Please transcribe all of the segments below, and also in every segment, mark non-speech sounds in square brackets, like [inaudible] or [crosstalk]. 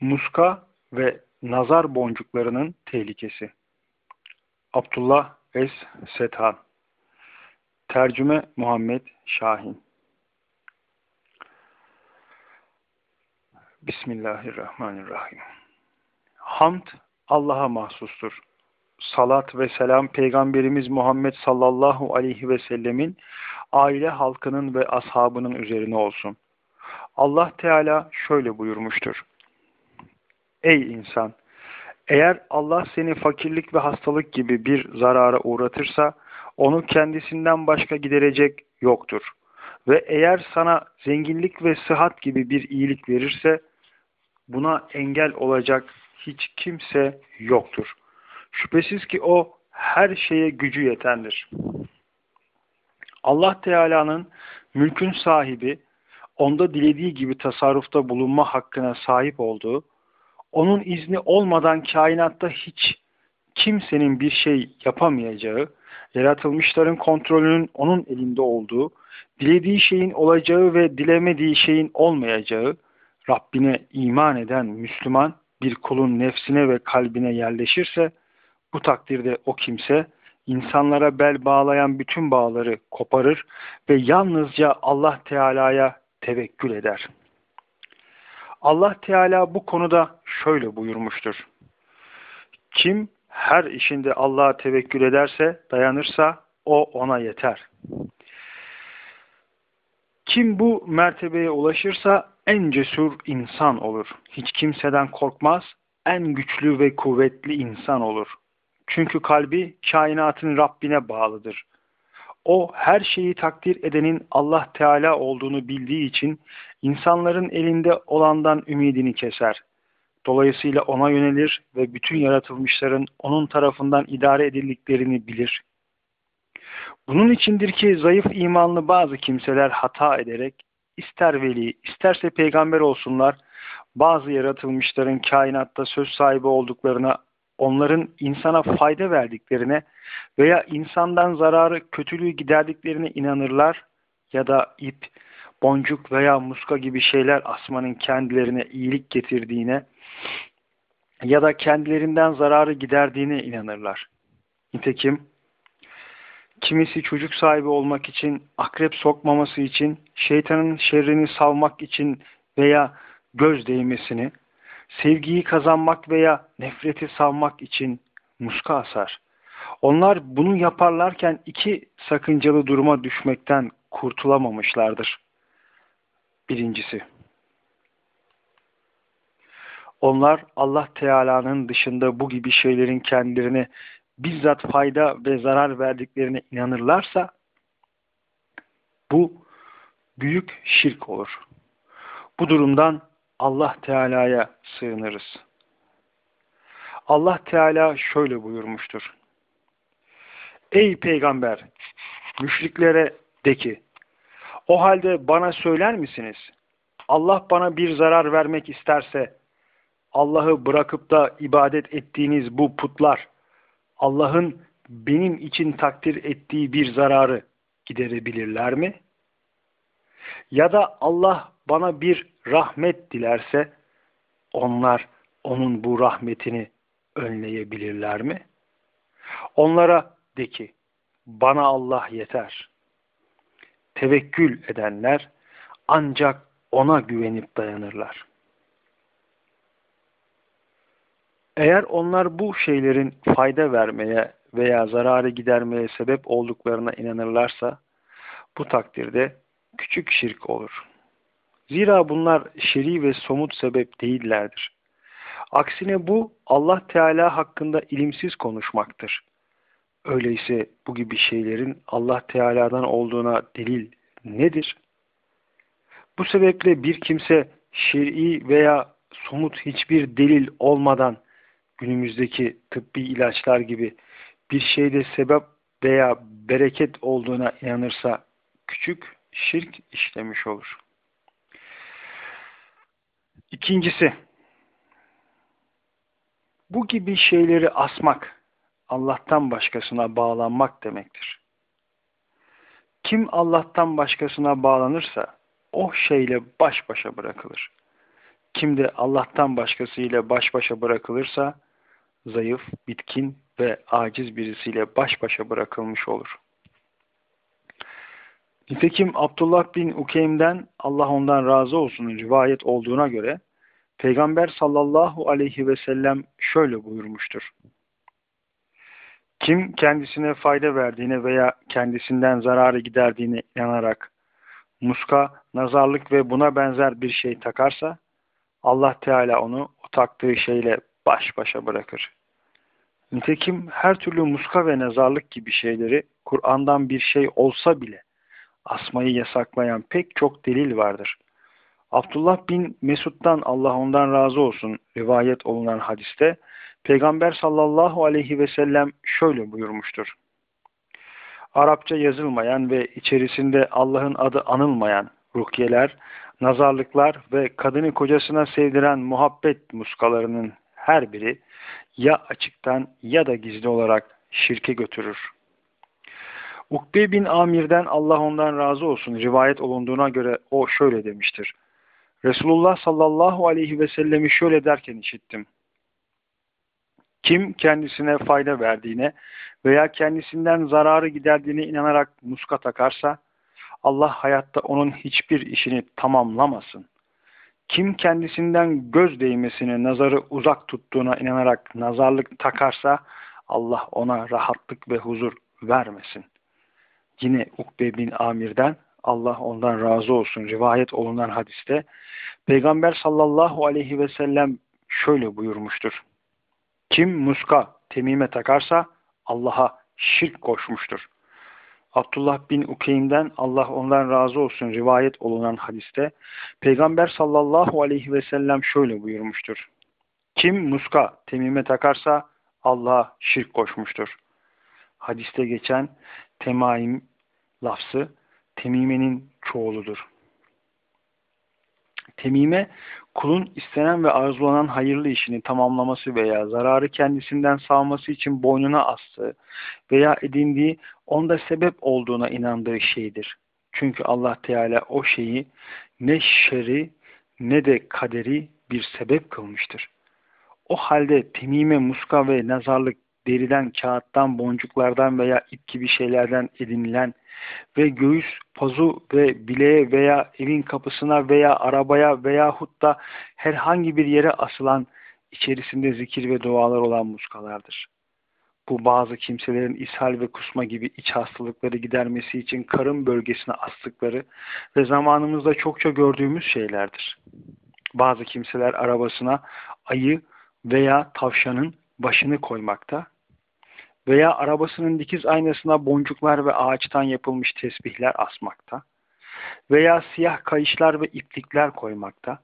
muska ve nazar boncuklarının tehlikesi. Abdullah Es Sethan Tercüme Muhammed Şahin Bismillahirrahmanirrahim Hamd Allah'a mahsustur. Salat ve selam Peygamberimiz Muhammed sallallahu aleyhi ve sellemin aile halkının ve ashabının üzerine olsun. Allah Teala şöyle buyurmuştur. Ey insan! Eğer Allah seni fakirlik ve hastalık gibi bir zarara uğratırsa, onu kendisinden başka giderecek yoktur. Ve eğer sana zenginlik ve sıhhat gibi bir iyilik verirse, buna engel olacak hiç kimse yoktur. Şüphesiz ki o her şeye gücü yetendir. Allah Teala'nın mülkün sahibi, onda dilediği gibi tasarrufta bulunma hakkına sahip olduğu, onun izni olmadan kainatta hiç kimsenin bir şey yapamayacağı, yaratılmışların kontrolünün onun elinde olduğu, dilediği şeyin olacağı ve dilemediği şeyin olmayacağı, Rabbine iman eden Müslüman bir kulun nefsine ve kalbine yerleşirse, bu takdirde o kimse insanlara bel bağlayan bütün bağları koparır ve yalnızca Allah Teala'ya tevekkül eder. Allah Teala bu konuda şöyle buyurmuştur. Kim her işinde Allah'a tevekkül ederse, dayanırsa o ona yeter. Kim bu mertebeye ulaşırsa en cesur insan olur. Hiç kimseden korkmaz, en güçlü ve kuvvetli insan olur. Çünkü kalbi kainatın Rabbine bağlıdır. O her şeyi takdir edenin Allah Teala olduğunu bildiği için insanların elinde olandan ümidini keser. Dolayısıyla ona yönelir ve bütün yaratılmışların onun tarafından idare edildiklerini bilir. Bunun içindir ki zayıf imanlı bazı kimseler hata ederek ister veli isterse peygamber olsunlar bazı yaratılmışların kainatta söz sahibi olduklarına onların insana fayda verdiklerine veya insandan zararı, kötülüğü giderdiklerine inanırlar ya da ip, boncuk veya muska gibi şeyler asmanın kendilerine iyilik getirdiğine ya da kendilerinden zararı giderdiğine inanırlar. Nitekim kimisi çocuk sahibi olmak için, akrep sokmaması için, şeytanın şerrini savmak için veya göz değmesini, sevgiyi kazanmak veya nefreti savmak için muska asar. Onlar bunu yaparlarken iki sakıncalı duruma düşmekten kurtulamamışlardır. Birincisi, onlar Allah Teala'nın dışında bu gibi şeylerin kendilerine bizzat fayda ve zarar verdiklerine inanırlarsa bu büyük şirk olur. Bu durumdan Allah Teala'ya sığınırız. Allah Teala şöyle buyurmuştur. Ey peygamber! Müşriklere de ki, o halde bana söyler misiniz? Allah bana bir zarar vermek isterse, Allah'ı bırakıp da ibadet ettiğiniz bu putlar, Allah'ın benim için takdir ettiği bir zararı giderebilirler mi? Ya da Allah bana bir rahmet dilerse onlar onun bu rahmetini önleyebilirler mi? Onlara de ki bana Allah yeter. Tevekkül edenler ancak ona güvenip dayanırlar. Eğer onlar bu şeylerin fayda vermeye veya zararı gidermeye sebep olduklarına inanırlarsa bu takdirde küçük şirk olur. Zira bunlar şer'i ve somut sebep değillerdir. Aksine bu Allah Teala hakkında ilimsiz konuşmaktır. Öyleyse bu gibi şeylerin Allah Teala'dan olduğuna delil nedir? Bu sebeple bir kimse şer'i veya somut hiçbir delil olmadan günümüzdeki tıbbi ilaçlar gibi bir şeyde sebep veya bereket olduğuna inanırsa küçük şirk işlemiş olur. İkincisi, bu gibi şeyleri asmak, Allah'tan başkasına bağlanmak demektir. Kim Allah'tan başkasına bağlanırsa o şeyle baş başa bırakılır. Kim de Allah'tan başkasıyla baş başa bırakılırsa zayıf, bitkin ve aciz birisiyle baş başa bırakılmış olur. Nitekim Abdullah bin Ukeym'den Allah ondan razı olsun rivayet olduğuna göre Peygamber sallallahu aleyhi ve sellem şöyle buyurmuştur. Kim kendisine fayda verdiğine veya kendisinden zararı giderdiğine inanarak muska, nazarlık ve buna benzer bir şey takarsa Allah Teala onu o taktığı şeyle baş başa bırakır. Nitekim her türlü muska ve nazarlık gibi şeyleri Kur'an'dan bir şey olsa bile asmayı yasaklayan pek çok delil vardır. Abdullah bin Mesud'dan Allah ondan razı olsun rivayet olunan hadiste Peygamber sallallahu aleyhi ve sellem şöyle buyurmuştur. Arapça yazılmayan ve içerisinde Allah'ın adı anılmayan rukiyeler, nazarlıklar ve kadını kocasına sevdiren muhabbet muskalarının her biri ya açıktan ya da gizli olarak şirke götürür. Ukbe bin Amir'den Allah ondan razı olsun rivayet olunduğuna göre o şöyle demiştir. Resulullah sallallahu aleyhi ve sellemi şöyle derken işittim. Kim kendisine fayda verdiğine veya kendisinden zararı giderdiğine inanarak muska takarsa Allah hayatta onun hiçbir işini tamamlamasın. Kim kendisinden göz değmesini, nazarı uzak tuttuğuna inanarak nazarlık takarsa Allah ona rahatlık ve huzur vermesin. Yine Ukbe bin Amir'den Allah ondan razı olsun rivayet olunan hadiste Peygamber sallallahu aleyhi ve sellem şöyle buyurmuştur. Kim muska, temime takarsa Allah'a şirk koşmuştur. Abdullah bin Ukeym'den Allah ondan razı olsun rivayet olunan hadiste Peygamber sallallahu aleyhi ve sellem şöyle buyurmuştur. Kim muska, temime takarsa Allah'a şirk koşmuştur. Hadiste geçen temaim lafzı temimenin çoğuludur. Temime, kulun istenen ve arzulanan hayırlı işini tamamlaması veya zararı kendisinden sağması için boynuna astığı veya edindiği onda sebep olduğuna inandığı şeydir. Çünkü Allah Teala o şeyi ne şeri ne de kaderi bir sebep kılmıştır. O halde temime, muska ve nazarlık deriden, kağıttan, boncuklardan veya ip gibi şeylerden edinilen ve göğüs, pazu ve bileğe veya evin kapısına veya arabaya veya hutta herhangi bir yere asılan içerisinde zikir ve dualar olan muskalardır. Bu bazı kimselerin ishal ve kusma gibi iç hastalıkları gidermesi için karın bölgesine astıkları ve zamanımızda çokça gördüğümüz şeylerdir. Bazı kimseler arabasına ayı veya tavşanın başını koymakta veya arabasının dikiz aynasına boncuklar ve ağaçtan yapılmış tesbihler asmakta veya siyah kayışlar ve iplikler koymakta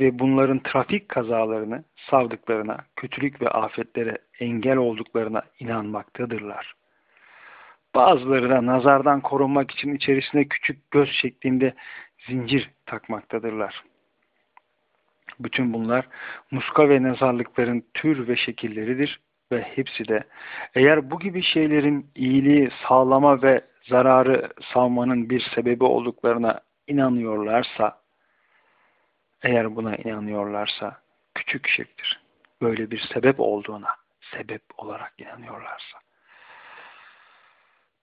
ve bunların trafik kazalarını savdıklarına, kötülük ve afetlere engel olduklarına inanmaktadırlar. Bazıları da nazardan korunmak için içerisine küçük göz şeklinde zincir takmaktadırlar. Bütün bunlar muska ve nazarlıkların tür ve şekilleridir ve hepsi de eğer bu gibi şeylerin iyiliği sağlama ve zararı savmanın bir sebebi olduklarına inanıyorlarsa eğer buna inanıyorlarsa küçük şirktir. Böyle bir sebep olduğuna sebep olarak inanıyorlarsa.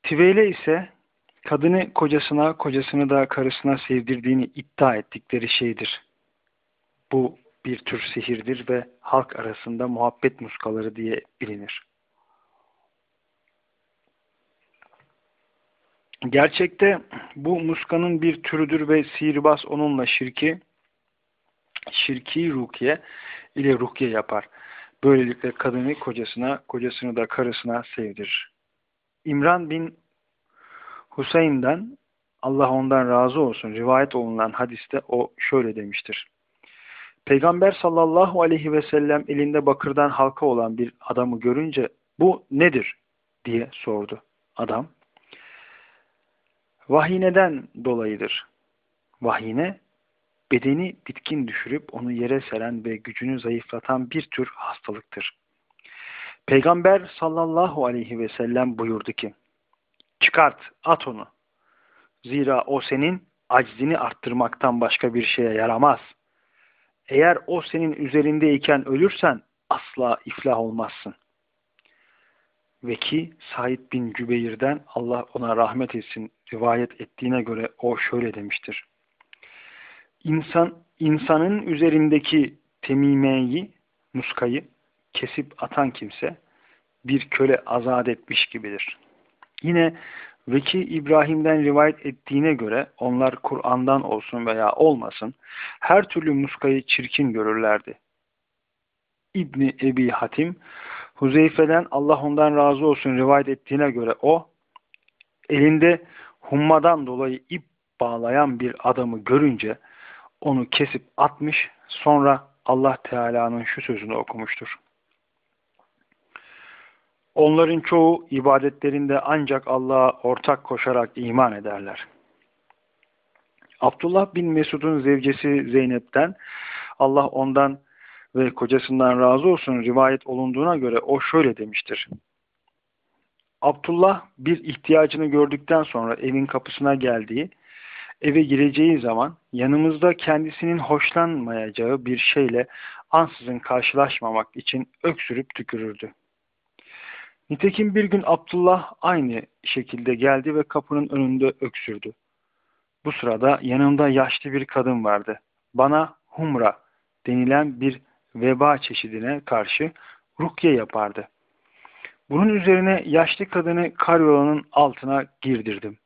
Tivele ise kadını kocasına, kocasını da karısına sevdirdiğini iddia ettikleri şeydir. Bu bir tür sihirdir ve halk arasında muhabbet muskaları diye bilinir. Gerçekte bu muskanın bir türüdür ve sihirbaz onunla şirki şirki rukiye ile rukiye yapar. Böylelikle kadını kocasına, kocasını da karısına sevdirir. İmran bin Hüseyin'den Allah ondan razı olsun rivayet olunan hadiste o şöyle demiştir. Peygamber sallallahu aleyhi ve sellem elinde bakırdan halka olan bir adamı görünce bu nedir diye sordu adam. Vahineden dolayıdır. Vahine bedeni bitkin düşürüp onu yere seren ve gücünü zayıflatan bir tür hastalıktır. Peygamber sallallahu aleyhi ve sellem buyurdu ki çıkart at onu. Zira o senin aczini arttırmaktan başka bir şeye yaramaz.'' Eğer o senin üzerindeyken ölürsen asla iflah olmazsın. Ve ki Said bin Cübeyr'den Allah ona rahmet etsin rivayet ettiğine göre o şöyle demiştir. İnsan, insanın üzerindeki temimeyi, muskayı kesip atan kimse bir köle azat etmiş gibidir. Yine Veki İbrahim'den rivayet ettiğine göre onlar Kur'an'dan olsun veya olmasın her türlü muskayı çirkin görürlerdi. İbni Ebi Hatim Huzeyfe'den Allah ondan razı olsun rivayet ettiğine göre o elinde hummadan dolayı ip bağlayan bir adamı görünce onu kesip atmış sonra Allah Teala'nın şu sözünü okumuştur. Onların çoğu ibadetlerinde ancak Allah'a ortak koşarak iman ederler. Abdullah bin Mesud'un zevcesi Zeynep'ten Allah ondan ve kocasından razı olsun rivayet olunduğuna göre o şöyle demiştir. Abdullah bir ihtiyacını gördükten sonra evin kapısına geldiği, eve gireceği zaman yanımızda kendisinin hoşlanmayacağı bir şeyle ansızın karşılaşmamak için öksürüp tükürürdü. Nitekim bir gün Abdullah aynı şekilde geldi ve kapının önünde öksürdü. Bu sırada yanımda yaşlı bir kadın vardı. Bana humra denilen bir veba çeşidine karşı rukye yapardı. Bunun üzerine yaşlı kadını karyolanın altına girdirdim.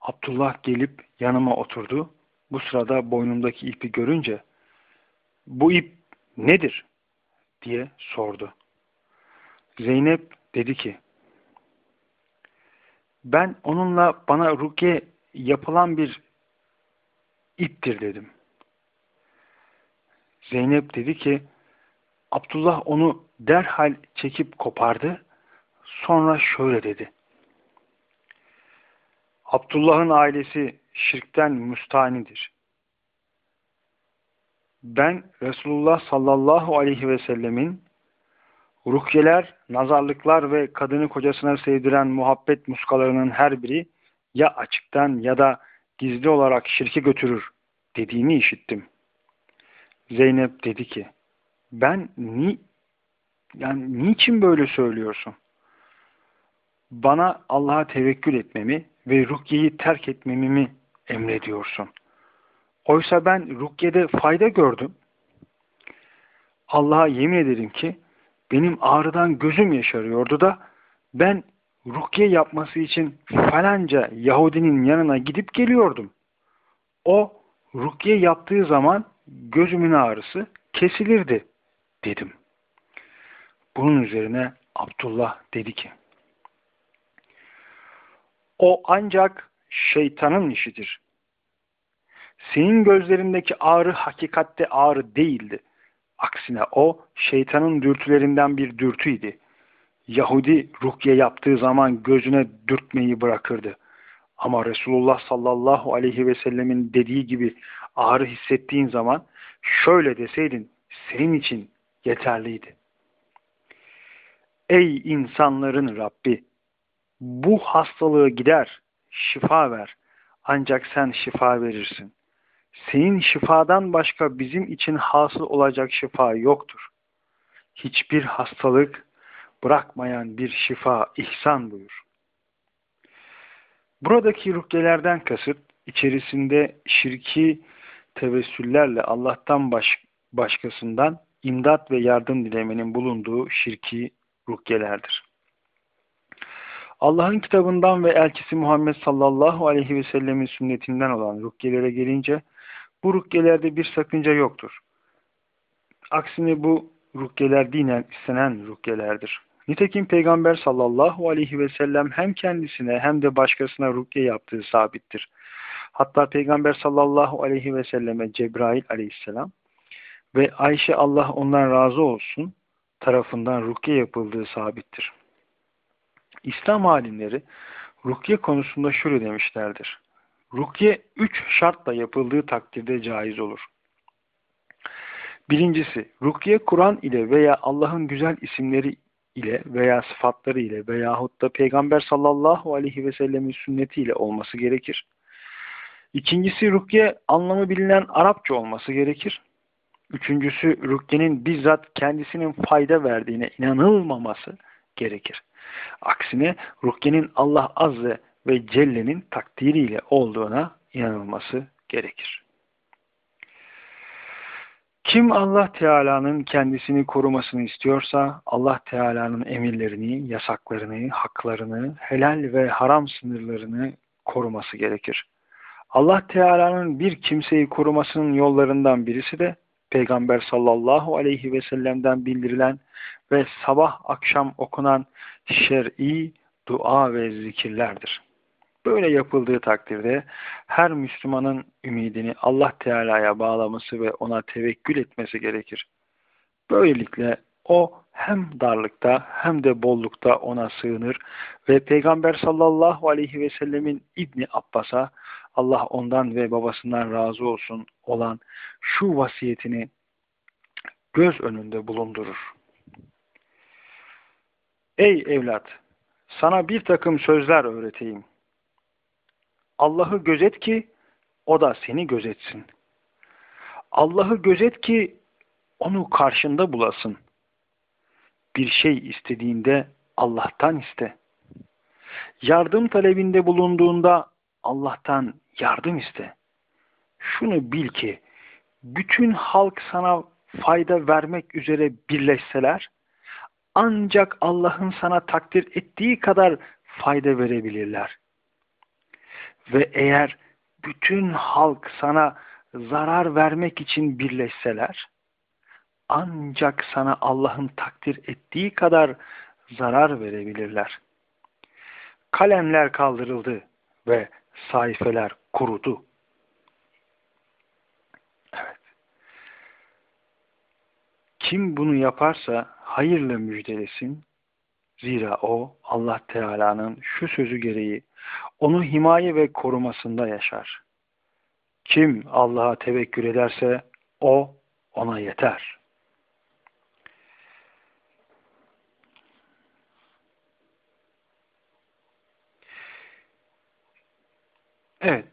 Abdullah gelip yanıma oturdu. Bu sırada boynumdaki ipi görünce bu ip nedir diye sordu. Zeynep dedi ki ben onunla bana rukiye yapılan bir iptir dedim. Zeynep dedi ki Abdullah onu derhal çekip kopardı. Sonra şöyle dedi. Abdullah'ın ailesi şirkten müstanidir. Ben Resulullah sallallahu aleyhi ve sellemin Ruhyeler, nazarlıklar ve kadını kocasına sevdiren muhabbet muskalarının her biri ya açıktan ya da gizli olarak şirke götürür dediğini işittim. Zeynep dedi ki, ben ni yani niçin böyle söylüyorsun? Bana Allah'a tevekkül etmemi ve rukyeyi terk etmemi mi emrediyorsun? Oysa ben rukyede fayda gördüm. Allah'a yemin ederim ki benim ağrıdan gözüm yaşarıyordu da ben rukiye yapması için falanca Yahudinin yanına gidip geliyordum. O rukiye yaptığı zaman gözümün ağrısı kesilirdi dedim. Bunun üzerine Abdullah dedi ki o ancak şeytanın işidir. Senin gözlerindeki ağrı hakikatte ağrı değildi. Aksine o şeytanın dürtülerinden bir dürtüydi. Yahudi rukiye yaptığı zaman gözüne dürtmeyi bırakırdı. Ama Resulullah sallallahu aleyhi ve sellemin dediği gibi ağrı hissettiğin zaman şöyle deseydin senin için yeterliydi. Ey insanların Rabbi! Bu hastalığı gider, şifa ver. Ancak sen şifa verirsin. Senin şifadan başka bizim için hasıl olacak şifa yoktur. Hiçbir hastalık bırakmayan bir şifa ihsan buyur. Buradaki rukyelerden kasıt içerisinde şirki tevessüllerle Allah'tan baş, başkasından imdat ve yardım dilemenin bulunduğu şirki rukyelerdir. Allah'ın kitabından ve elçisi Muhammed sallallahu aleyhi ve sellemin sünnetinden olan rukyelere gelince bu rukkelerde bir sakınca yoktur. Aksine bu rukkeler dinen istenen rukkelerdir. Nitekim Peygamber sallallahu aleyhi ve sellem hem kendisine hem de başkasına rukke yaptığı sabittir. Hatta Peygamber sallallahu aleyhi ve selleme Cebrail aleyhisselam ve Ayşe Allah ondan razı olsun tarafından rukke yapıldığı sabittir. İslam alimleri rukiye konusunda şöyle demişlerdir. Rukiye üç şartla yapıldığı takdirde caiz olur. Birincisi, rukiye Kur'an ile veya Allah'ın güzel isimleri ile veya sıfatları ile veyahut da Peygamber sallallahu aleyhi ve sellemin sünneti ile olması gerekir. İkincisi rukiye anlamı bilinen Arapça olması gerekir. Üçüncüsü rükyenin bizzat kendisinin fayda verdiğine inanılmaması gerekir. Aksine rükyenin Allah Azze ve Celle'nin takdiriyle olduğuna inanılması gerekir. Kim Allah Teala'nın kendisini korumasını istiyorsa Allah Teala'nın emirlerini, yasaklarını, haklarını, helal ve haram sınırlarını koruması gerekir. Allah Teala'nın bir kimseyi korumasının yollarından birisi de Peygamber sallallahu aleyhi ve sellem'den bildirilen ve sabah akşam okunan şer'i dua ve zikirlerdir. Böyle yapıldığı takdirde her Müslümanın ümidini Allah Teala'ya bağlaması ve ona tevekkül etmesi gerekir. Böylelikle o hem darlıkta hem de bollukta ona sığınır ve Peygamber sallallahu aleyhi ve sellemin İbni Abbas'a Allah ondan ve babasından razı olsun olan şu vasiyetini göz önünde bulundurur. Ey evlat! Sana bir takım sözler öğreteyim. Allah'ı gözet ki o da seni gözetsin. Allah'ı gözet ki onu karşında bulasın. Bir şey istediğinde Allah'tan iste. Yardım talebinde bulunduğunda Allah'tan yardım iste. Şunu bil ki bütün halk sana fayda vermek üzere birleşseler ancak Allah'ın sana takdir ettiği kadar fayda verebilirler. Ve eğer bütün halk sana zarar vermek için birleşseler, ancak sana Allah'ın takdir ettiği kadar zarar verebilirler. Kalemler kaldırıldı ve sayfeler kurudu. Evet. Kim bunu yaparsa hayırla müjdelesin. Zira o Allah Teala'nın şu sözü gereği onu himaye ve korumasında yaşar. Kim Allah'a tevekkül ederse o ona yeter. Evet.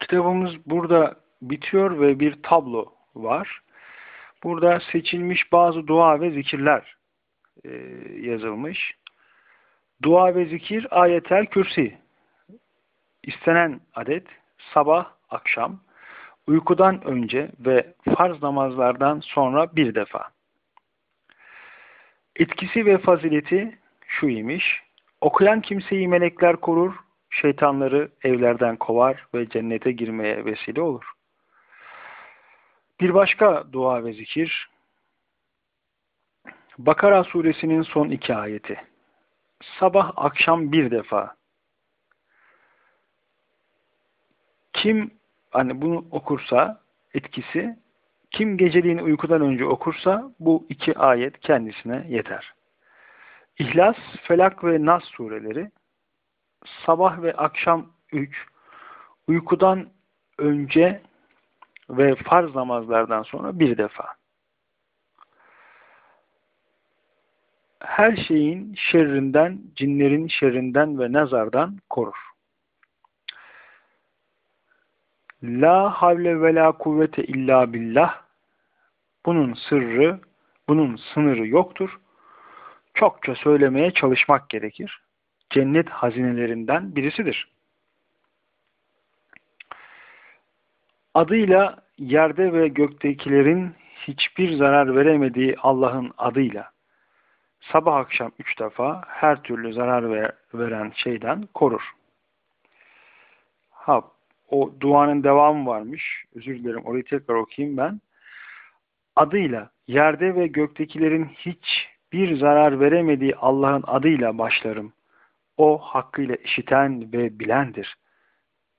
Kitabımız burada bitiyor ve bir tablo var. Burada seçilmiş bazı dua ve zikirler e, yazılmış. Dua ve zikir ayetel kürsi. İstenen adet sabah, akşam, uykudan önce ve farz namazlardan sonra bir defa. Etkisi ve fazileti şu imiş. Okuyan kimseyi melekler korur, şeytanları evlerden kovar ve cennete girmeye vesile olur. Bir başka dua ve zikir Bakara suresinin son iki ayeti. Sabah akşam bir defa. Kim hani bunu okursa etkisi kim geceliğini uykudan önce okursa bu iki ayet kendisine yeter. İhlas, Felak ve Nas sureleri sabah ve akşam üç, uykudan önce ve farz namazlardan sonra bir defa. Her şeyin şerrinden, cinlerin şerrinden ve nazardan korur. La havle ve la kuvvete illa billah. Bunun sırrı, bunun sınırı yoktur. Çokça söylemeye çalışmak gerekir. Cennet hazinelerinden birisidir. Adıyla yerde ve göktekilerin hiçbir zarar veremediği Allah'ın adıyla sabah akşam üç defa her türlü zarar ver, veren şeyden korur. Ha, o duanın devamı varmış. Özür dilerim orayı tekrar okuyayım ben. Adıyla yerde ve göktekilerin hiçbir zarar veremediği Allah'ın adıyla başlarım. O hakkıyla işiten ve bilendir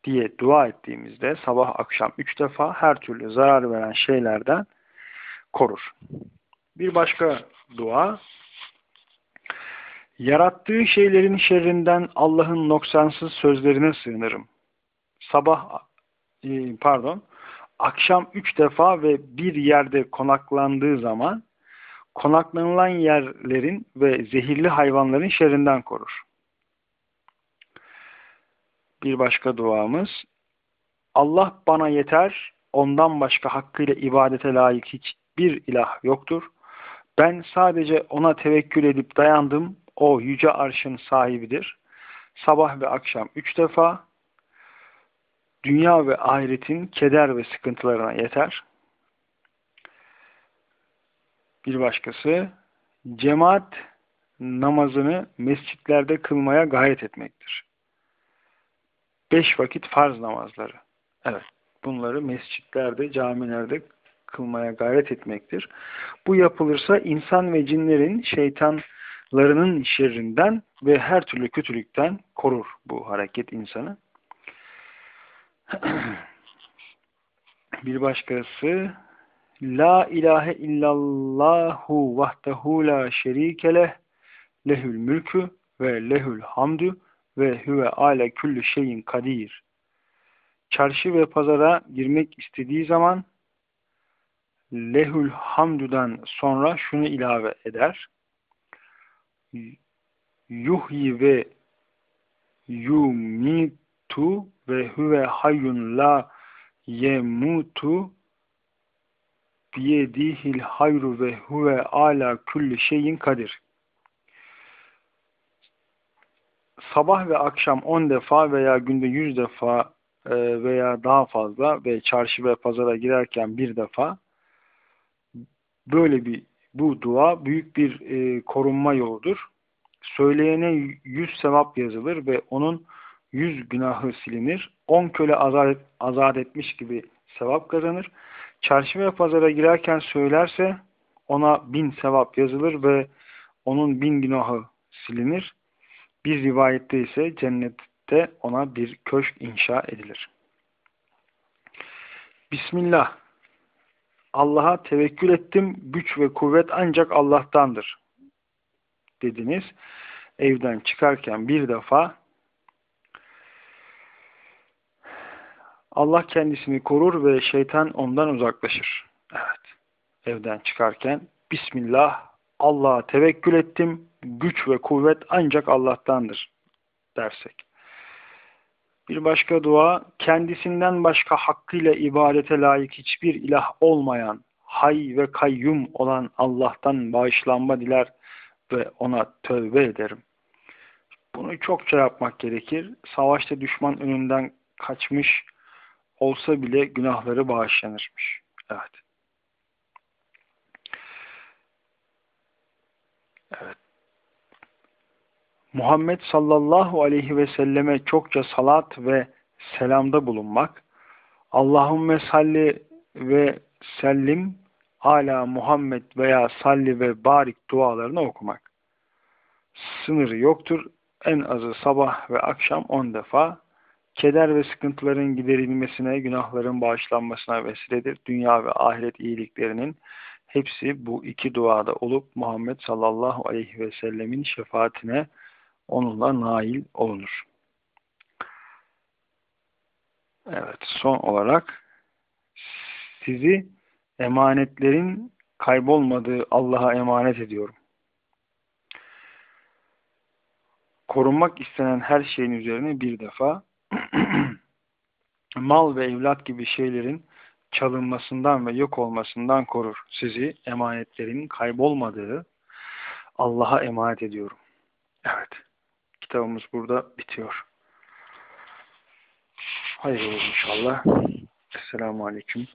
diye dua ettiğimizde sabah akşam üç defa her türlü zarar veren şeylerden korur. Bir başka dua Yarattığı şeylerin şerrinden Allah'ın noksansız sözlerine sığınırım. Sabah e, pardon akşam üç defa ve bir yerde konaklandığı zaman konaklanılan yerlerin ve zehirli hayvanların şerrinden korur. Bir başka duamız Allah bana yeter, ondan başka hakkıyla ibadete layık hiçbir ilah yoktur. Ben sadece ona tevekkül edip dayandım. O yüce arşın sahibidir. Sabah ve akşam üç defa dünya ve ahiretin keder ve sıkıntılarına yeter. Bir başkası cemaat namazını mescitlerde kılmaya gayret etmektir. Beş vakit farz namazları. Evet, bunları mescitlerde, camilerde kılmaya gayret etmektir. Bu yapılırsa insan ve cinlerin şeytanlarının şerrinden ve her türlü kötülükten korur bu hareket insanı. [clears throat] Bir başkası La ilahe illallahu vahdehu la şerike leh lehül mülkü ve lehül hamdü ve huve ale küllü şeyin kadir. Çarşı ve pazara girmek istediği zaman lehül hamdüden sonra şunu ilave eder. Yuhyi ve yumitu ve huve hayyun la yemutu biyedihil hayru ve huve ala kulli şeyin kadir. Sabah ve akşam 10 defa veya günde 100 defa e, veya daha fazla ve çarşı ve pazara girerken bir defa böyle bir bu dua büyük bir e, korunma yoludur. Söyleyene yüz sevap yazılır ve onun yüz günahı silinir. On köle azat, azat etmiş gibi sevap kazanır. Çarşı ve pazara girerken söylerse ona bin sevap yazılır ve onun bin günahı silinir. Bir rivayette ise cennette ona bir köşk inşa edilir. Bismillah. Allah'a tevekkül ettim. Güç ve kuvvet ancak Allah'tandır. Dediniz. Evden çıkarken bir defa Allah kendisini korur ve şeytan ondan uzaklaşır. Evet. Evden çıkarken Bismillah Allah'a tevekkül ettim. Güç ve kuvvet ancak Allah'tandır dersek. Bir başka dua, kendisinden başka hakkıyla ibadete layık hiçbir ilah olmayan, hay ve kayyum olan Allah'tan bağışlanma diler ve ona tövbe ederim. Bunu çokça yapmak gerekir. Savaşta düşman önünden kaçmış, olsa bile günahları bağışlanırmış. Evet. Evet. Muhammed sallallahu aleyhi ve selleme çokça salat ve selamda bulunmak, Allahümme salli ve sellim ala Muhammed veya salli ve barik dualarını okumak. Sınırı yoktur. En azı sabah ve akşam on defa keder ve sıkıntıların giderilmesine, günahların bağışlanmasına vesiledir. Dünya ve ahiret iyiliklerinin hepsi bu iki duada olup Muhammed sallallahu aleyhi ve sellemin şefaatine onunla nail olunur. Evet, son olarak sizi emanetlerin kaybolmadığı Allah'a emanet ediyorum. Korunmak istenen her şeyin üzerine bir defa [clears throat] mal ve evlat gibi şeylerin çalınmasından ve yok olmasından korur. Sizi emanetlerin kaybolmadığı Allah'a emanet ediyorum. Evet. Kitabımız burada bitiyor. Hayırlı inşallah. Esselamu Aleyküm.